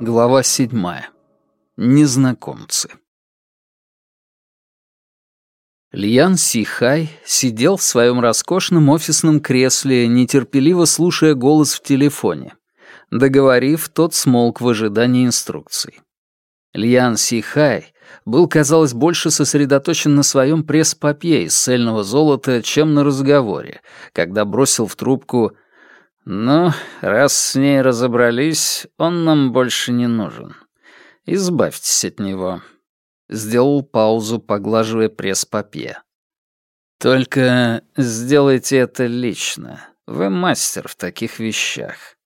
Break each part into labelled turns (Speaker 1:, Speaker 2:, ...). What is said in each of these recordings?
Speaker 1: Глава седьмая. Незнакомцы. Льян Сихай сидел в своем роскошном офисном кресле, нетерпеливо слушая голос в телефоне. Договорив, тот смолк в ожидании инструкций. Льян Сихай был, казалось, больше сосредоточен на своем пресс-папье из цельного золота, чем на разговоре, когда бросил в трубку «Ну, раз с ней разобрались, он нам больше не нужен. Избавьтесь от него». Сделал паузу, поглаживая пресс-папье. «Только сделайте это лично. Вы мастер в таких вещах».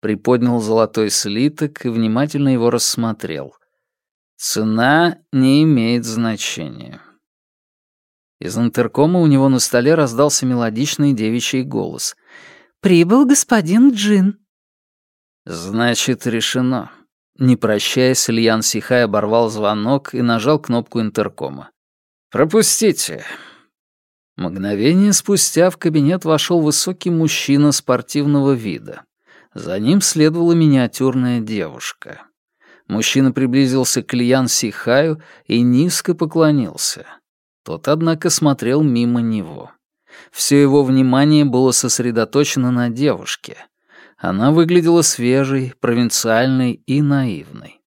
Speaker 1: Приподнял золотой слиток и внимательно его рассмотрел. «Цена не имеет значения». Из интеркома у него на столе раздался мелодичный девичий голос — «Прибыл господин Джин». «Значит, решено». Не прощаясь, Ильян Сихай оборвал звонок и нажал кнопку интеркома. «Пропустите». Мгновение спустя в кабинет вошел высокий мужчина спортивного вида. За ним следовала миниатюрная девушка. Мужчина приблизился к Льян Сихаю и низко поклонился. Тот, однако, смотрел мимо него. Все его внимание было сосредоточено на девушке. Она выглядела свежей, провинциальной и наивной.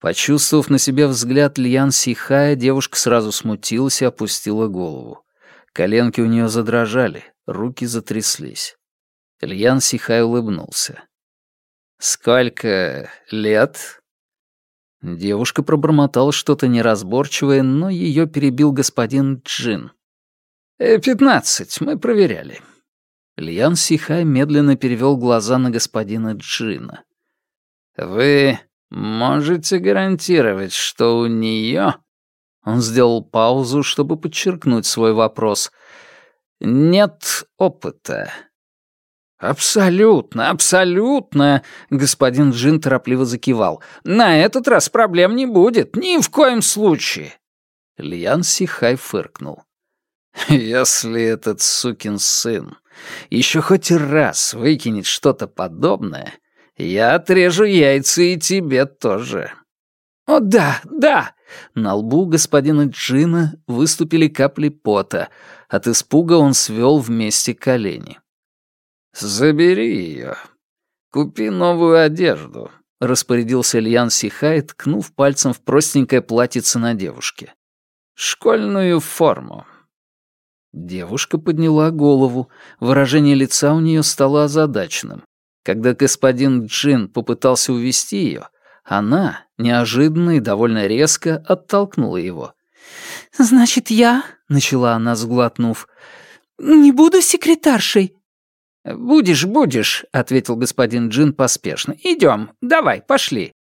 Speaker 1: Почувствовав на себе взгляд Льян Сихая, девушка сразу смутилась и опустила голову. Коленки у нее задрожали, руки затряслись. Льян Сихай улыбнулся. «Сколько лет?» Девушка пробормотала что-то неразборчивое, но ее перебил господин Джин. Э, «Пятнадцать, мы проверяли». Льян Сихай медленно перевел глаза на господина Джина. «Вы можете гарантировать, что у нее...» Он сделал паузу, чтобы подчеркнуть свой вопрос. «Нет опыта». «Абсолютно, абсолютно!» — господин Джин торопливо закивал. «На этот раз проблем не будет, ни в коем случае!» Льян Сихай фыркнул. Если этот сукин сын еще хоть раз выкинет что-то подобное, я отрежу яйца и тебе тоже. О, да, да! На лбу господина Джина выступили капли пота. От испуга он свел вместе колени. «Забери ее. Купи новую одежду», — распорядился Ильян Сихай, ткнув пальцем в простенькое платьице на девушке. «Школьную форму. Девушка подняла голову. Выражение лица у нее стало озадаченным. Когда господин Джин попытался увести ее, она, неожиданно и довольно резко, оттолкнула его. «Значит, я...» — начала она, сглотнув. «Не буду секретаршей». «Будешь, будешь», — ответил господин Джин поспешно. «Идем, давай, пошли».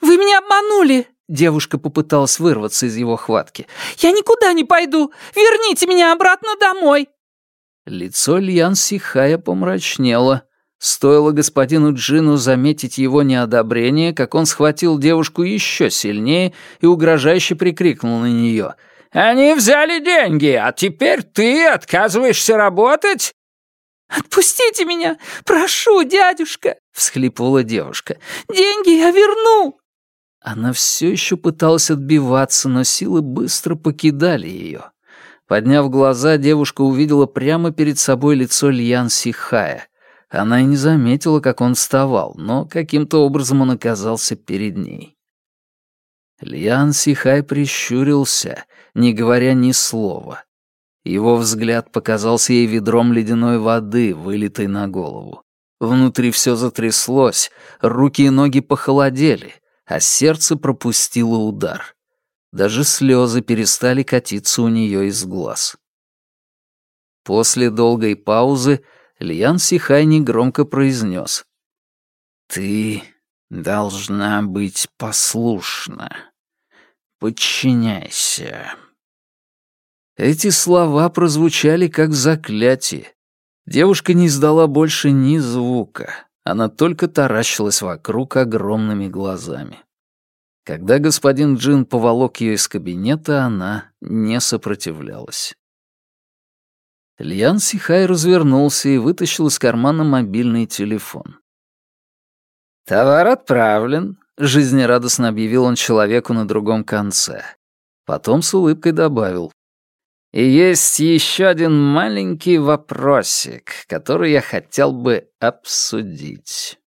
Speaker 1: «Вы меня обманули!» Девушка попыталась вырваться из его хватки. «Я никуда не пойду! Верните меня обратно домой!» Лицо Льян Сихая помрачнело. Стоило господину Джину заметить его неодобрение, как он схватил девушку еще сильнее и угрожающе прикрикнул на нее. «Они взяли деньги, а теперь ты отказываешься работать?» «Отпустите меня! Прошу, дядюшка!» — всхлипывала девушка. «Деньги я верну!» Она все еще пыталась отбиваться, но силы быстро покидали ее. Подняв глаза, девушка увидела прямо перед собой лицо Льян Сихая. Она и не заметила, как он вставал, но каким-то образом он оказался перед ней. Льян Сихай прищурился, не говоря ни слова. Его взгляд показался ей ведром ледяной воды, вылитой на голову. Внутри все затряслось, руки и ноги похолодели — а сердце пропустило удар. Даже слезы перестали катиться у нее из глаз. После долгой паузы Льян Сихай негромко произнес. «Ты должна быть послушна. Подчиняйся». Эти слова прозвучали как заклятие. Девушка не издала больше ни звука. Она только таращилась вокруг огромными глазами. Когда господин Джин поволок ее из кабинета, она не сопротивлялась. Льян Сихай развернулся и вытащил из кармана мобильный телефон. «Товар отправлен», — жизнерадостно объявил он человеку на другом конце. Потом с улыбкой добавил. «И есть еще один маленький вопросик, который я хотел бы обсудить».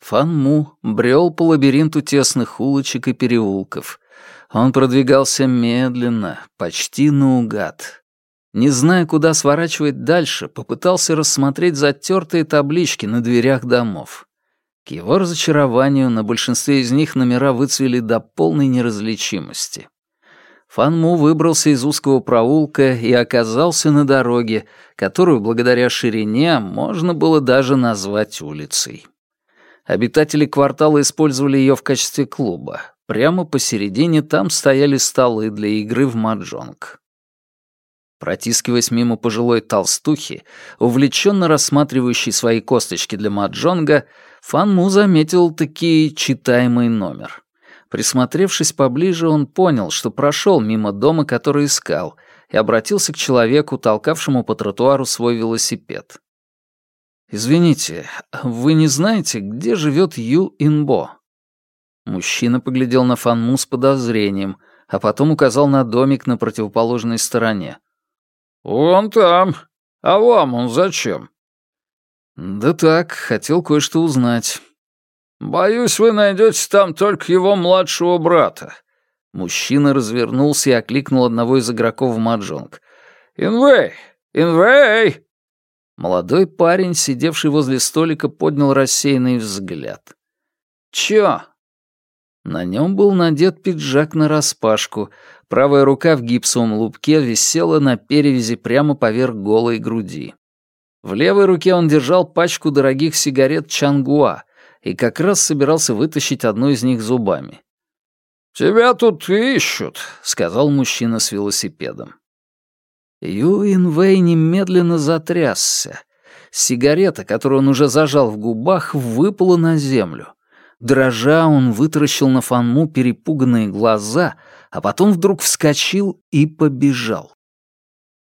Speaker 1: Фан Му брел по лабиринту тесных улочек и переулков. Он продвигался медленно, почти наугад. Не зная, куда сворачивать дальше, попытался рассмотреть затертые таблички на дверях домов. К его разочарованию на большинстве из них номера выцвели до полной неразличимости. Фан Му выбрался из узкого проулка и оказался на дороге, которую, благодаря ширине, можно было даже назвать улицей. Обитатели квартала использовали ее в качестве клуба. Прямо посередине там стояли столы для игры в маджонг. Протискиваясь мимо пожилой толстухи, увлеченно рассматривающей свои косточки для маджонга, Фан Му заметил таки читаемый номер. Присмотревшись поближе, он понял, что прошел мимо дома, который искал, и обратился к человеку, толкавшему по тротуару свой велосипед. «Извините, вы не знаете, где живет Ю Инбо?» Мужчина поглядел на Фанму с подозрением, а потом указал на домик на противоположной стороне. «Вон там. А вам он зачем?» «Да так, хотел кое-что узнать». «Боюсь, вы найдете там только его младшего брата». Мужчина развернулся и окликнул одного из игроков в маджонг. «Инвей! Инвей!» Молодой парень, сидевший возле столика, поднял рассеянный взгляд. «Чё?» На нем был надет пиджак нараспашку, правая рука в гипсовом лупке висела на перевязи прямо поверх голой груди. В левой руке он держал пачку дорогих сигарет Чангуа и как раз собирался вытащить одну из них зубами. «Тебя тут ищут», — сказал мужчина с велосипедом. Юин Вэй немедленно затрясся. Сигарета, которую он уже зажал в губах, выпала на землю. Дрожа, он вытаращил на Фанму перепуганные глаза, а потом вдруг вскочил и побежал.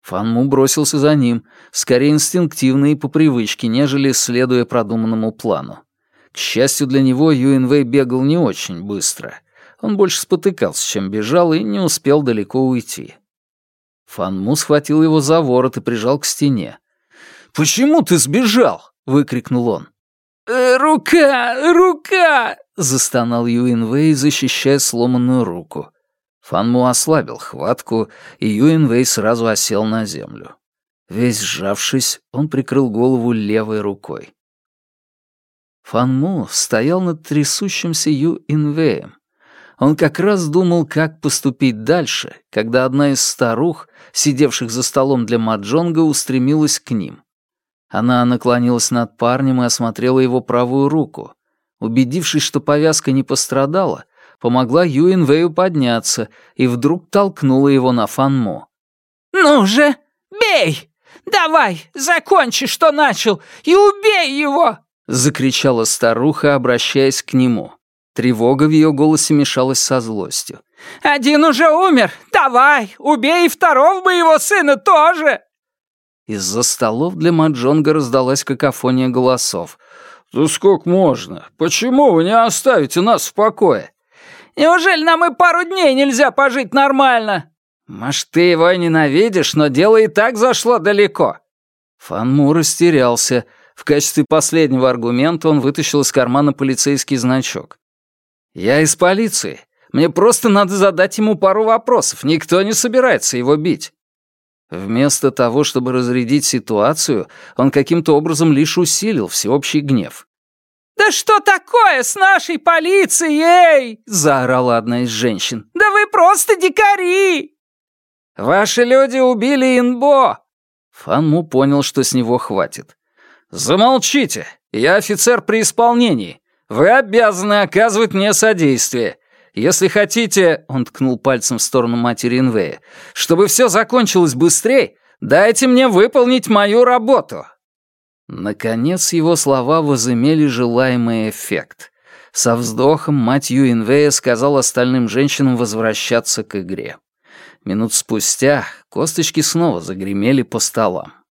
Speaker 1: Фанму бросился за ним, скорее инстинктивно и по привычке, нежели следуя продуманному плану. К счастью для него, Юинвей бегал не очень быстро. Он больше спотыкался, чем бежал, и не успел далеко уйти. Фанму схватил его за ворот и прижал к стене. «Почему ты сбежал?» — выкрикнул он. «Э, «Рука! Рука!» — застонал Юинвей, защищая сломанную руку. Фанму ослабил хватку, и Юинвей сразу осел на землю. Весь сжавшись, он прикрыл голову левой рукой. Фанму стоял над трясущимся Юинвеем. Он как раз думал, как поступить дальше, когда одна из старух, сидевших за столом для маджонга, устремилась к ним. Она наклонилась над парнем и осмотрела его правую руку. Убедившись, что повязка не пострадала, помогла Юин Вэю подняться и вдруг толкнула его на Фанмо.
Speaker 2: «Ну же, бей! Давай, закончи, что начал, и убей его!»
Speaker 1: — закричала старуха, обращаясь к нему. Тревога в ее голосе мешалась со злостью.
Speaker 2: «Один уже умер! Давай, убей второго моего сына тоже!»
Speaker 1: Из-за столов для маджонга раздалась какофония голосов.
Speaker 3: «Да сколько можно? Почему вы не оставите нас в покое?»
Speaker 2: «Неужели нам и пару дней нельзя пожить нормально?»
Speaker 1: «Может, ты его ненавидишь, но дело и так зашло далеко». Фанму растерялся. В качестве последнего аргумента он вытащил из кармана полицейский значок. «Я из полиции. Мне просто надо задать ему пару вопросов. Никто не собирается его бить». Вместо того, чтобы разрядить ситуацию, он каким-то образом лишь усилил всеобщий гнев.
Speaker 2: «Да что такое с нашей полицией?»
Speaker 1: — заорала одна из женщин.
Speaker 2: «Да вы просто дикари!»
Speaker 1: «Ваши люди убили Инбо!» Фанму понял, что с него хватит. «Замолчите! Я офицер при исполнении. Вы обязаны оказывать мне содействие. Если хотите, он ткнул пальцем в сторону матери Инвея, чтобы все закончилось быстрее, дайте мне выполнить мою работу. Наконец его слова возымели желаемый эффект. Со вздохом мать Юинвея сказала остальным женщинам возвращаться к игре. Минут спустя косточки снова загремели по столам.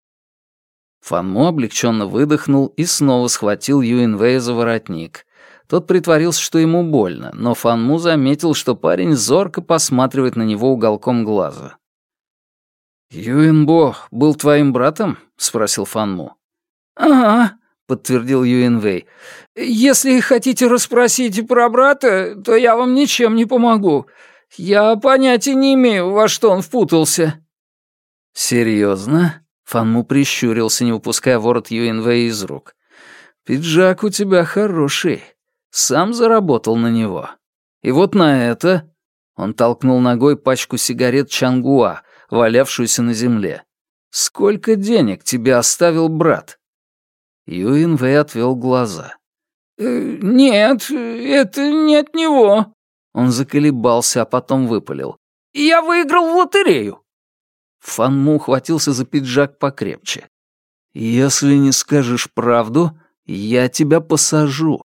Speaker 1: Фанму облегченно выдохнул и снова схватил Юинвэя за воротник. Тот притворился, что ему больно, но Фанму заметил, что парень зорко посматривает на него уголком глаза. «Юинбо был твоим братом?» — спросил Фанму.
Speaker 2: «Ага», — подтвердил Юинвэй. «Если хотите расспросить про брата, то я вам ничем не помогу. Я понятия не имею, во что он впутался».
Speaker 1: «Серьезно?» — Фанму прищурился, не выпуская ворот Юинвэя из рук. «Пиджак у тебя хороший. Сам заработал на него. И вот на это...» Он толкнул ногой пачку сигарет Чангуа, валявшуюся на земле. «Сколько денег тебе оставил брат?» Юин Вэй отвел глаза.
Speaker 2: «Э, «Нет, это не от него».
Speaker 1: Он заколебался, а потом выпалил.
Speaker 2: «Я выиграл в лотерею».
Speaker 1: Фанму ухватился за пиджак покрепче. «Если не скажешь правду, я тебя посажу».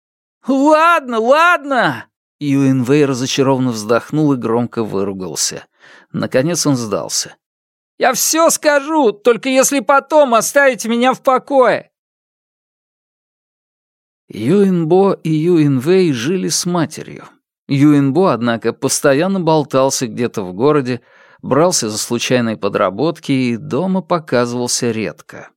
Speaker 2: «Ладно, ладно!»
Speaker 1: Юин Вэй разочарованно вздохнул и громко выругался. Наконец он сдался.
Speaker 2: «Я все скажу, только если потом оставите меня в покое!»
Speaker 1: Юинбо и Юинвэй жили с матерью. Юинбо, однако, постоянно болтался где-то в городе, брался за случайные подработки и дома показывался редко.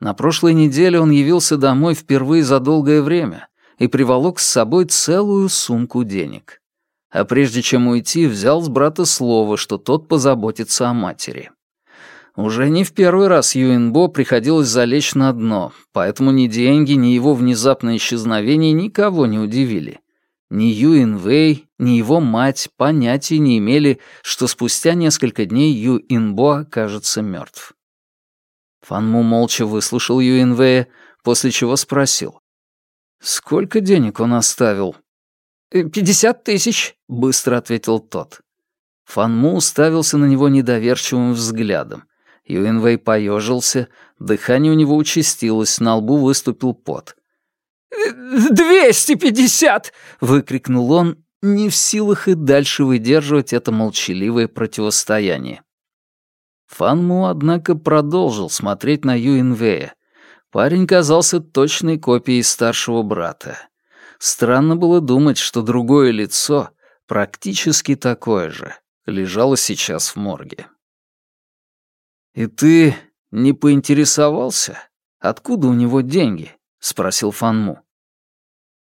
Speaker 1: На прошлой неделе он явился домой впервые за долгое время и приволок с собой целую сумку денег а прежде чем уйти, взял с брата слово, что тот позаботится о матери. Уже не в первый раз Юинбо приходилось залечь на дно, поэтому ни деньги, ни его внезапное исчезновение никого не удивили. Ни Юин Вэй, ни его мать понятия не имели, что спустя несколько дней Юинбо окажется мертв. Фанму молча выслушал Юинвэя, после чего спросил. «Сколько денег он оставил?»
Speaker 2: Э, «Пятьдесят тысяч», — быстро ответил тот.
Speaker 1: Фанму уставился на него недоверчивым взглядом. Юинвей поежился, дыхание у него участилось, на лбу выступил пот.
Speaker 2: «Э, «Двести пятьдесят!» — выкрикнул он, не в силах и дальше выдерживать это молчаливое противостояние.
Speaker 1: Фанму, однако, продолжил смотреть на Юинвея. Парень казался точной копией старшего брата. Странно было думать, что другое лицо, практически такое же, лежало сейчас в морге. «И ты не поинтересовался, откуда у него деньги?» — спросил Фанму.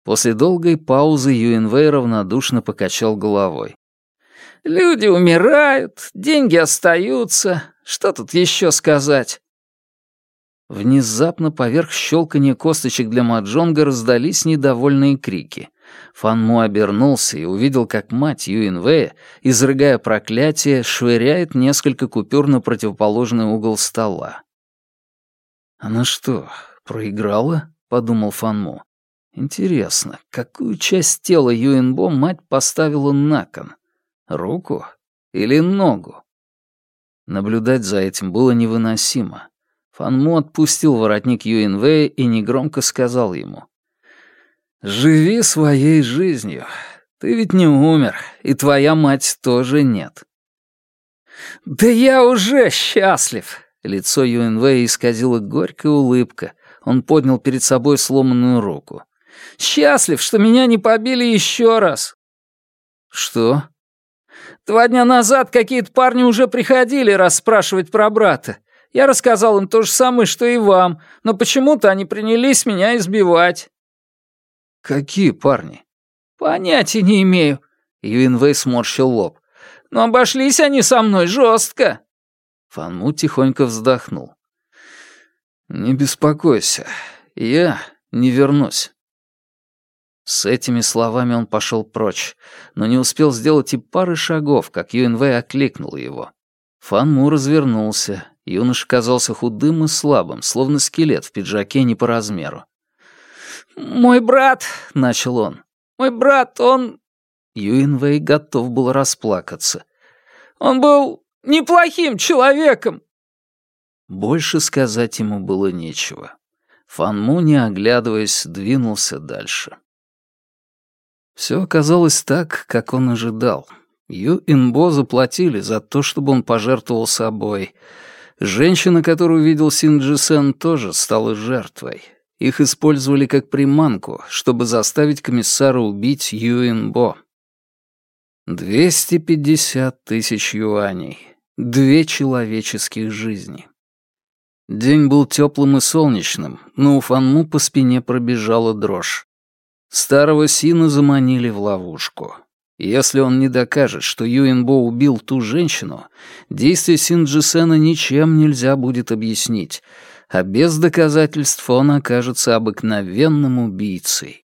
Speaker 1: После долгой паузы Юинвей равнодушно покачал головой.
Speaker 2: «Люди умирают, деньги остаются. Что тут еще сказать?
Speaker 1: Внезапно поверх щелканья косточек для маджонга раздались недовольные крики. Фанму обернулся и увидел, как мать Юинвэя, изрыгая проклятие, швыряет несколько купюр на противоположный угол стола. «Она что, проиграла?» — подумал Фанму. «Интересно, какую часть тела Юинбо мать поставила на кон? Руку или ногу?» Наблюдать за этим было невыносимо. Фанму отпустил воротник Юинвэя и негромко сказал ему. «Живи своей жизнью. Ты ведь не умер, и твоя мать тоже нет».
Speaker 2: «Да я уже счастлив!»
Speaker 1: Лицо Юинвэя исказила горькая улыбка. Он поднял перед собой сломанную руку.
Speaker 2: «Счастлив, что меня не побили еще раз!»
Speaker 1: «Что?»
Speaker 2: «Два дня назад какие-то парни уже приходили расспрашивать про брата. Я рассказал им то же самое, что и вам, но почему-то они принялись меня избивать».
Speaker 1: «Какие парни?»
Speaker 2: «Понятия не имею».
Speaker 1: Юинвей сморщил лоб.
Speaker 2: «Но обошлись они со мной жестко».
Speaker 1: Фанму тихонько вздохнул. «Не беспокойся, я не вернусь». С этими словами он пошел прочь, но не успел сделать и пары шагов, как Юинвей окликнул его. Фанму развернулся Юноша казался худым и слабым, словно скелет в пиджаке не по размеру.
Speaker 2: «Мой брат», — начал он, — «мой брат, он...»
Speaker 1: Юинвей готов был расплакаться.
Speaker 2: «Он был неплохим человеком».
Speaker 1: Больше сказать ему было нечего. Фанму, не оглядываясь, двинулся дальше. Все оказалось так, как он ожидал. Ю Инбо заплатили за то, чтобы он пожертвовал собой. Женщина, которую видел Син Джисен, тоже стала жертвой. Их использовали как приманку, чтобы заставить комиссара убить Ю Инбо. 250 тысяч юаней. Две человеческих жизни. День был теплым и солнечным, но у Фанму по спине пробежала дрожь. Старого Сина заманили в ловушку. Если он не докажет, что Юинбо убил ту женщину, действия Синджисена ничем нельзя будет объяснить, а без доказательств он окажется обыкновенным убийцей.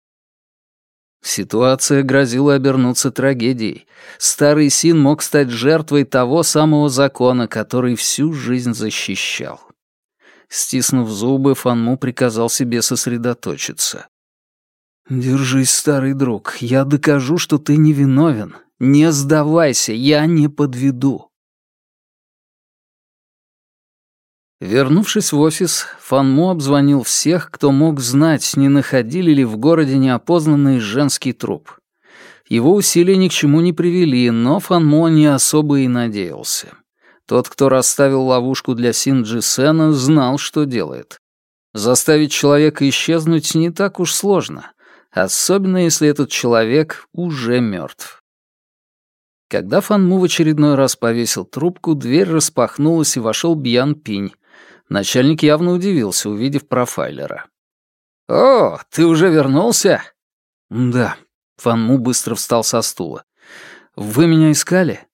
Speaker 1: Ситуация грозила обернуться трагедией. Старый Син мог стать жертвой того самого закона, который всю жизнь защищал. Стиснув зубы, Фанму приказал себе сосредоточиться. «Держись, старый друг, я докажу, что ты невиновен. Не сдавайся, я не подведу». Вернувшись в офис, Фанму обзвонил всех, кто мог знать, не находили ли в городе неопознанный женский труп. Его усилия ни к чему не привели, но Фанмо не особо и надеялся. Тот, кто расставил ловушку для Синджи Сена, знал, что делает. Заставить человека исчезнуть не так уж сложно особенно если этот человек уже мертв. Когда Фанму в очередной раз повесил трубку, дверь распахнулась и вошел Бьян Пинь. Начальник явно удивился, увидев профайлера. «О, ты уже вернулся?» «Да». Фанму быстро встал со стула. «Вы меня искали?»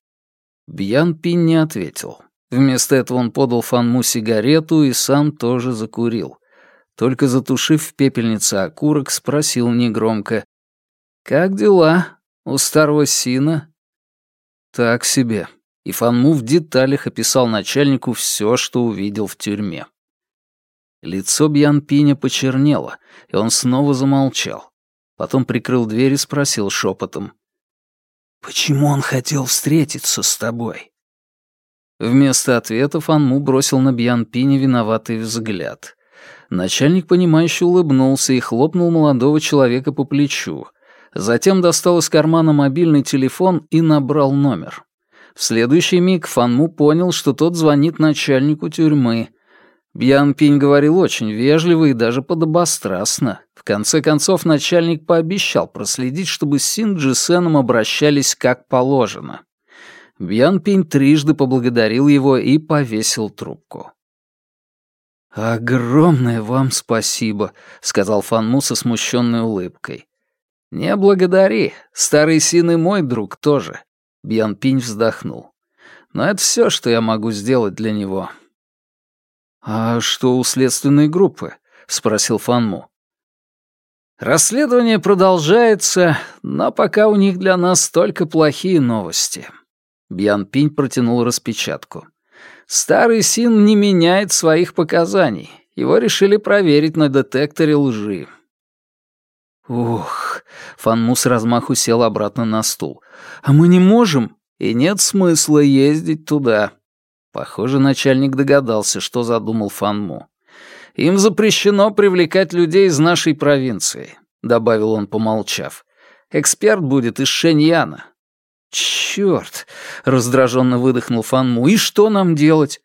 Speaker 1: Бьян Пинь не ответил. Вместо этого он подал Фанму сигарету и сам тоже закурил. Только затушив в пепельнице окурок, спросил негромко. «Как дела у старого Сина?» «Так себе». И Фанму в деталях описал начальнику все, что увидел в тюрьме. Лицо Бьянпиня почернело, и он снова замолчал. Потом прикрыл дверь и спросил шепотом. «Почему он хотел встретиться с тобой?» Вместо ответа Фанму бросил на Бьянпиня виноватый взгляд. Начальник, понимающе улыбнулся и хлопнул молодого человека по плечу. Затем достал из кармана мобильный телефон и набрал номер. В следующий миг Фанму понял, что тот звонит начальнику тюрьмы. Бьян Пинь говорил очень вежливо и даже подобострастно. Конце концов, начальник пообещал проследить, чтобы с Син Джисеном обращались как положено. Бьян Пинь трижды поблагодарил его и повесил трубку. «Огромное вам спасибо», — сказал Фанму со смущенной улыбкой. «Не благодари. Старый Син и мой друг тоже», — Бьян Пинь вздохнул. «Но это все, что я могу сделать для него». «А что у следственной группы?» — спросил Фанму. «Расследование продолжается, но пока у них для нас только плохие новости». Бьян Пинь протянул распечатку. Старый Син не меняет своих показаний. Его решили проверить на детекторе лжи. Ух, Фанму с размаху сел обратно на стул. А мы не можем, и нет смысла ездить туда. Похоже, начальник догадался, что задумал Фанму. Им запрещено привлекать людей из нашей провинции, добавил он, помолчав. Эксперт будет из Шеньяна, «Чёрт!» — раздраженно выдохнул Фанму. «И что нам делать?»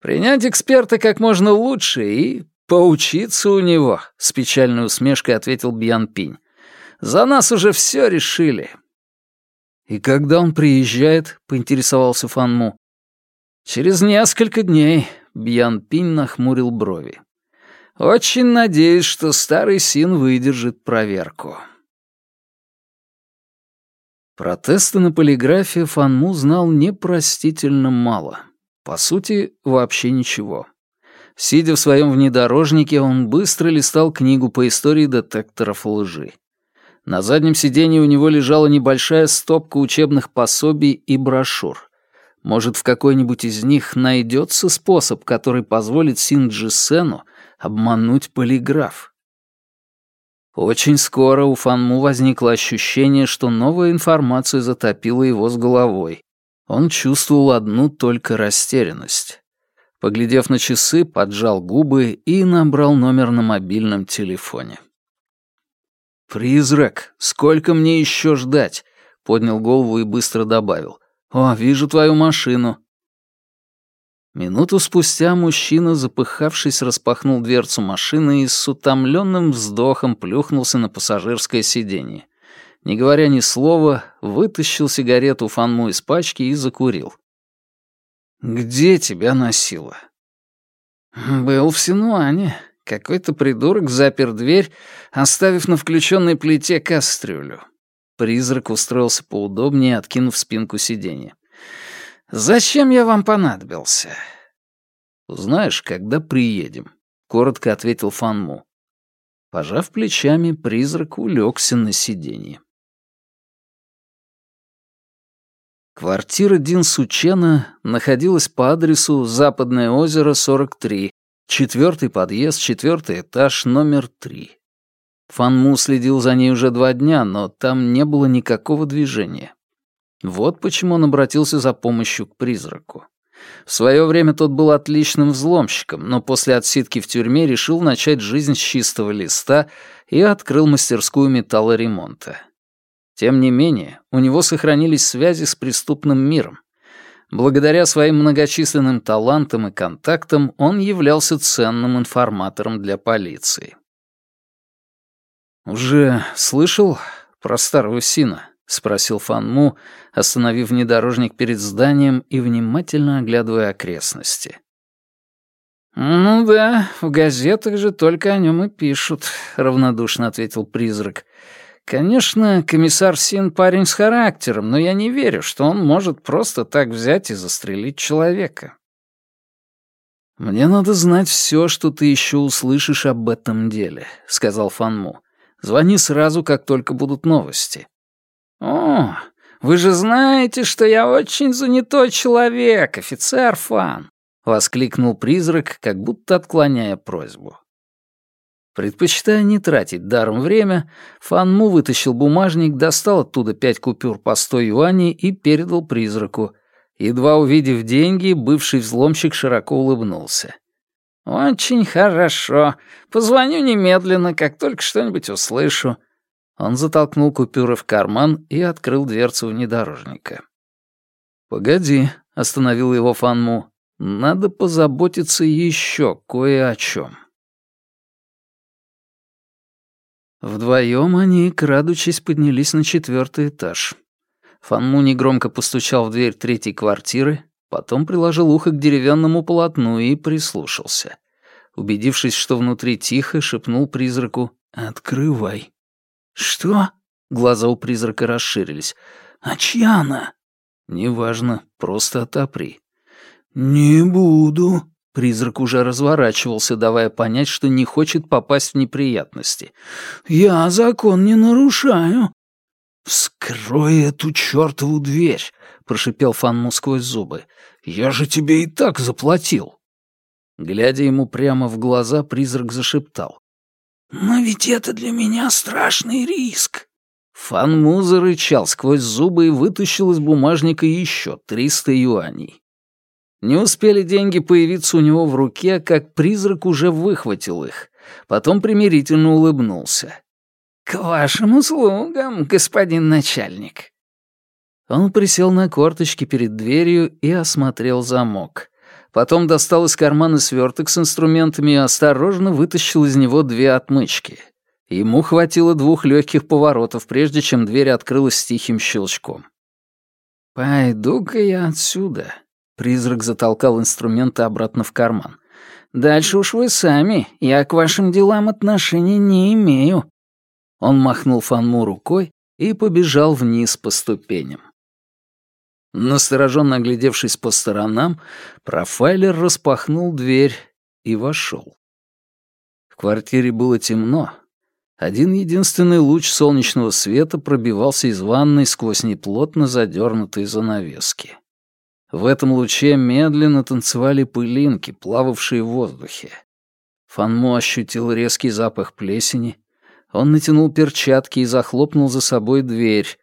Speaker 1: «Принять эксперта как можно лучше и поучиться у него», — с печальной усмешкой ответил Бьян Пинь. «За нас уже все решили». «И когда он приезжает?» — поинтересовался Фанму. «Через несколько дней», — Бьян Пинь нахмурил брови. «Очень надеюсь, что старый Син выдержит проверку». Про тесты на полиграфе Фанму знал непростительно мало. По сути, вообще ничего. Сидя в своем внедорожнике, он быстро листал книгу по истории детекторов лжи. На заднем сиденье у него лежала небольшая стопка учебных пособий и брошюр. Может, в какой-нибудь из них найдется способ, который позволит Синджи Сену обмануть полиграф. Очень скоро у Фанму возникло ощущение, что новая информация затопила его с головой. Он чувствовал одну только растерянность. Поглядев на часы, поджал губы и набрал номер на мобильном телефоне. «Призрак, сколько мне еще ждать? поднял голову и быстро добавил. «О, вижу твою машину». Минуту спустя мужчина, запыхавшись, распахнул дверцу машины и с утомленным вздохом плюхнулся на пассажирское сиденье. Не говоря ни слова, вытащил сигарету Фанму из пачки и закурил. «Где тебя носило?» «Был в Синуане. Какой-то придурок запер дверь, оставив на включенной плите кастрюлю. Призрак устроился поудобнее, откинув спинку сиденья. «Зачем я вам понадобился?» «Знаешь, когда приедем», — коротко ответил Фанму. Пожав плечами, призрак улегся на сиденье. Квартира Дин Сучена находилась по адресу Западное озеро, 43, четвертый подъезд, четвертый этаж, номер 3. Фанму следил за ней уже два дня, но там не было никакого движения. Вот почему он обратился за помощью к призраку. В свое время тот был отличным взломщиком, но после отсидки в тюрьме решил начать жизнь с чистого листа и открыл мастерскую металлоремонта. Тем не менее, у него сохранились связи с преступным миром. Благодаря своим многочисленным талантам и контактам он являлся ценным информатором для полиции. «Уже слышал про старого Сина?» — спросил Фанму, остановив внедорожник перед зданием и внимательно оглядывая окрестности. «Ну да, в газетах же только о нем и пишут», — равнодушно ответил призрак. Конечно, комиссар Син парень с характером, но я не верю, что он может просто так взять и застрелить человека. «Мне надо знать все, что ты еще услышишь об этом деле», — сказал Фанму. «Звони сразу, как только будут новости». «О, вы же знаете, что я очень занятой человек, офицер Фан», — воскликнул призрак, как будто отклоняя просьбу. Предпочитая не тратить даром время, Фан Му вытащил бумажник, достал оттуда пять купюр по сто юаней и передал призраку. Едва увидев деньги, бывший взломщик широко улыбнулся. «Очень хорошо. Позвоню немедленно, как только что-нибудь услышу». Он затолкнул купюры в карман и открыл дверцу внедорожника. «Погоди», — остановил его Фанму. «Надо позаботиться еще кое о чем». Вдвоем они, крадучись, поднялись на четвертый этаж. Фанму негромко постучал в дверь третьей квартиры, потом приложил ухо к деревянному полотну и прислушался. Убедившись, что внутри тихо, шепнул призраку «Открывай». «Что?» — глаза у призрака расширились. «А чья она?» «Неважно, просто отопри». «Не буду», Призрак уже разворачивался, давая понять, что не хочет попасть в неприятности. «Я закон не нарушаю». «Вскрой эту чертову дверь», — прошипел Фанму сквозь зубы. «Я же тебе и так заплатил». Глядя ему прямо в глаза, призрак зашептал. «Но ведь это для меня страшный риск». Фанму зарычал сквозь зубы и вытащил из бумажника еще триста юаней. Не успели деньги появиться у него в руке, как призрак уже выхватил их. Потом примирительно улыбнулся. «К вашим услугам, господин начальник». Он присел на корточки перед дверью и осмотрел замок. Потом достал из кармана сверток с инструментами и осторожно вытащил из него две отмычки. Ему хватило двух легких поворотов, прежде чем дверь открылась с тихим щелчком. «Пойду-ка я отсюда», Призрак затолкал инструменты обратно в карман. «Дальше уж вы сами. Я к вашим делам отношения не имею». Он махнул Фанму рукой и побежал вниз по ступеням. Настороженно оглядевшись по сторонам, профайлер распахнул дверь и вошел. В квартире было темно. Один единственный луч солнечного света пробивался из ванной сквозь неплотно задернутые занавески. В этом луче медленно танцевали пылинки, плававшие в воздухе. Фанмо ощутил резкий запах плесени. Он натянул перчатки и захлопнул за собой дверь.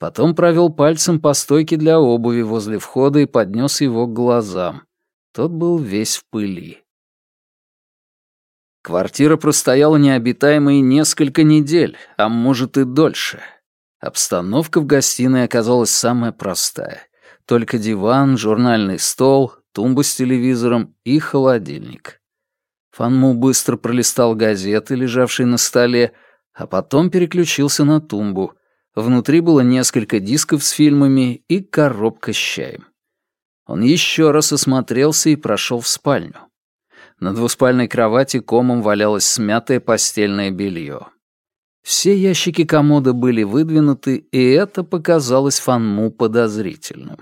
Speaker 1: Потом провел пальцем по стойке для обуви возле входа и поднес его к глазам. Тот был весь в пыли. Квартира простояла необитаемой несколько недель, а может и дольше. Обстановка в гостиной оказалась самая простая. Только диван, журнальный стол, тумба с телевизором и холодильник. Фанму быстро пролистал газеты, лежавшие на столе, а потом переключился на тумбу. Внутри было несколько дисков с фильмами и коробка с чаем. Он еще раз осмотрелся и прошел в спальню. На двуспальной кровати комом валялось смятое постельное белье. Все ящики комода были выдвинуты, и это показалось Фанму подозрительным.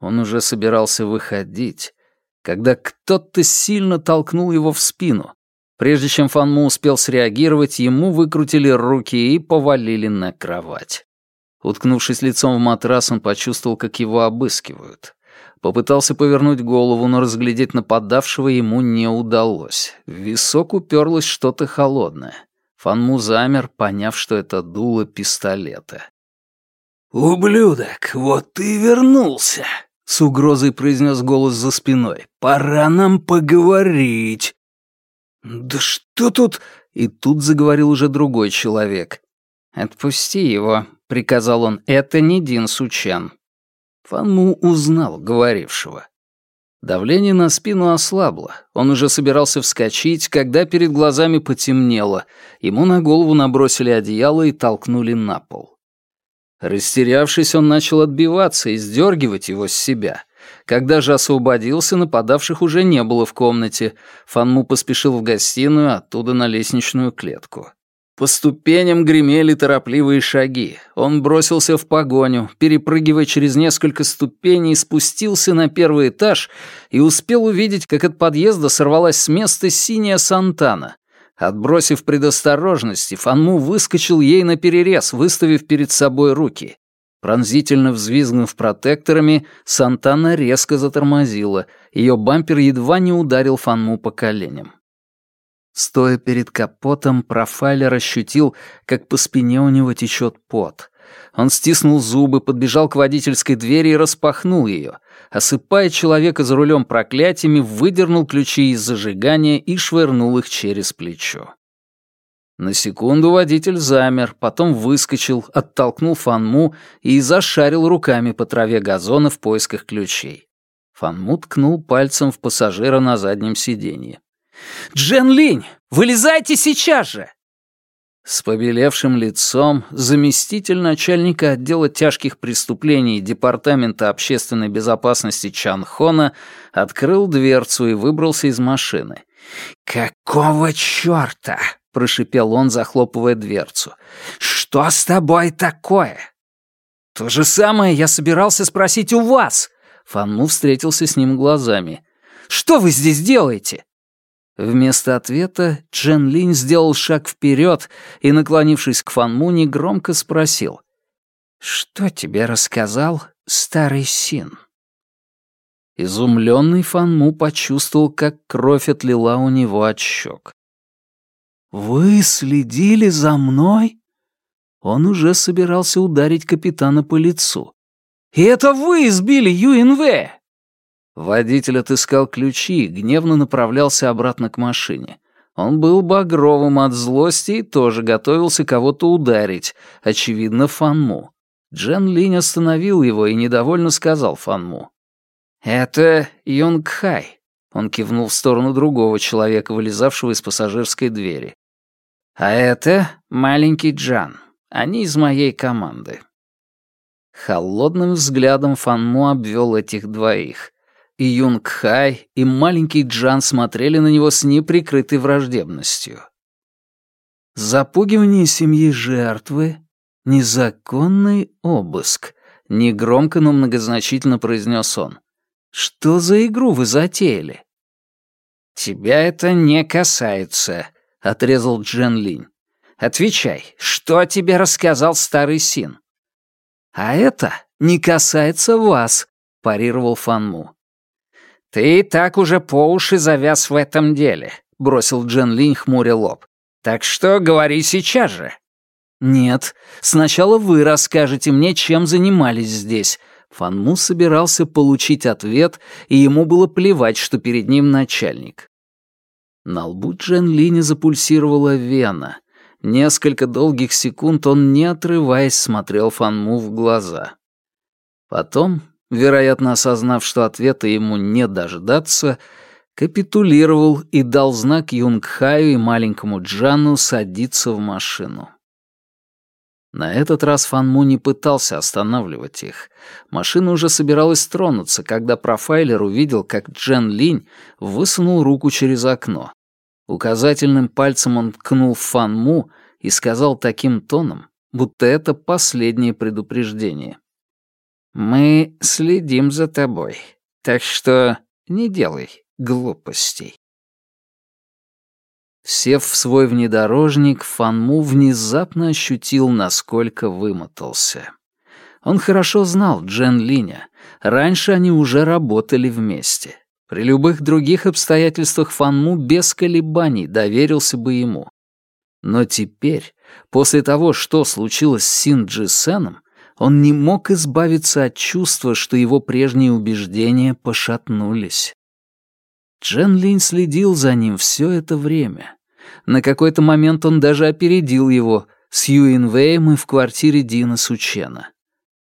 Speaker 1: Он уже собирался выходить, когда кто-то сильно толкнул его в спину. Прежде чем Фанму успел среагировать, ему выкрутили руки и повалили на кровать. Уткнувшись лицом в матрас, он почувствовал, как его обыскивают. Попытался повернуть голову, но разглядеть нападавшего ему не удалось. В висок уперлось что-то холодное. Фанму замер, поняв, что это дуло пистолета.
Speaker 2: «Ублюдок, вот ты вернулся!» — с угрозой произнес голос за спиной. «Пора нам поговорить!» «Да что тут...» И тут заговорил уже другой человек.
Speaker 1: «Отпусти его», — приказал он. «Это не Дин Сучан». Фанму узнал говорившего. Давление на спину ослабло. Он уже собирался вскочить, когда перед глазами потемнело. Ему на голову набросили одеяло и толкнули на пол. Растерявшись, он начал отбиваться и сдергивать его с себя. Когда же освободился, нападавших уже не было в комнате. Фанму поспешил в гостиную, оттуда на лестничную клетку. По ступеням гремели торопливые шаги. Он бросился в погоню, перепрыгивая через несколько ступеней, спустился на первый этаж и успел увидеть, как от подъезда сорвалась с места синяя Сантана. Отбросив предосторожности, Фанму выскочил ей на перерез, выставив перед собой руки. Пронзительно взвизгнув протекторами, Сантана резко затормозила. Ее бампер едва не ударил Фанму по коленям. Стоя перед капотом, профайлер ощутил, как по спине у него течет пот. Он стиснул зубы, подбежал к водительской двери и распахнул ее. Осыпая человека за рулем проклятиями, выдернул ключи из зажигания и швырнул их через плечо. На секунду водитель замер, потом выскочил, оттолкнул Фанму и зашарил руками по траве газона в поисках ключей. Фанму ткнул пальцем в пассажира на заднем сиденье. «Джен Линь, вылезайте сейчас же!» С побелевшим лицом заместитель начальника отдела тяжких преступлений Департамента общественной безопасности Чан Хона открыл дверцу и выбрался из машины. «Какого чёрта?» — прошипел он, захлопывая дверцу. «Что с тобой такое?» «То же самое я собирался спросить у вас!» Фанму встретился с ним глазами. «Что вы здесь делаете?» Вместо ответа Джен Линь сделал шаг вперед и, наклонившись к Фанму, негромко спросил. «Что тебе рассказал старый Син?» Изумленный Фанму почувствовал, как кровь отлила у него от щек. «Вы следили за мной?» Он уже собирался ударить капитана по лицу. «И это вы избили Юинве!» Водитель отыскал ключи и гневно направлялся обратно к машине. Он был багровым от злости и тоже готовился кого-то ударить, очевидно, Фанму. Джен Линь остановил его и недовольно сказал Фанму. «Это Юнг Хай», — он кивнул в сторону другого человека, вылезавшего из пассажирской двери. «А это маленький Джан. Они из моей команды». Холодным взглядом Фанму обвел этих двоих и Юнг Хай, и маленький Джан смотрели на него с неприкрытой враждебностью. Запугивание семьи жертвы — незаконный обыск, негромко, но многозначительно произнес он. Что за игру вы затеяли? Тебя это не касается, отрезал Джен Линь. Отвечай, что тебе рассказал старый Син? А это не касается вас, парировал Фанму. «Ты и так уже по уши завяз в этом деле», — бросил Джен Линь хмуря лоб. «Так что говори сейчас же». «Нет, сначала вы расскажете мне, чем занимались здесь». Фанму собирался получить ответ, и ему было плевать, что перед ним начальник. На лбу Джен Линя запульсировала вена. Несколько долгих секунд он, не отрываясь, смотрел Фанму в глаза. Потом, вероятно, осознав, что ответа ему не дождаться, капитулировал и дал знак Юнгхаю и маленькому Джану садиться в машину. На этот раз Фанму не пытался останавливать их. Машина уже собиралась тронуться, когда профайлер увидел, как Джен Линь высунул руку через окно. Указательным пальцем он ткнул Фанму и сказал таким тоном, будто это последнее предупреждение. «Мы следим за тобой, так что не делай глупостей». Сев в свой внедорожник, Фанму внезапно ощутил, насколько вымотался. Он хорошо знал Джен Линя. Раньше они уже работали вместе. При любых других обстоятельствах Фанму без колебаний доверился бы ему. Но теперь, после того, что случилось с Син Джи Сеном, он не мог избавиться от чувства, что его прежние убеждения пошатнулись. Джен Линь следил за ним все это время. На какой-то момент он даже опередил его с Юин Вэем и в квартире Дина Сучена.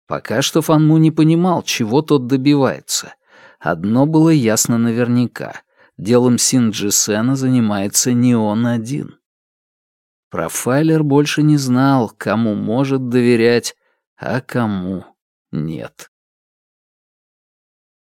Speaker 1: Пока что Фанму не понимал, чего тот добивается. Одно было ясно наверняка. Делом Син Джисена занимается не он один. Профайлер больше не знал, кому может доверять, а кому нет.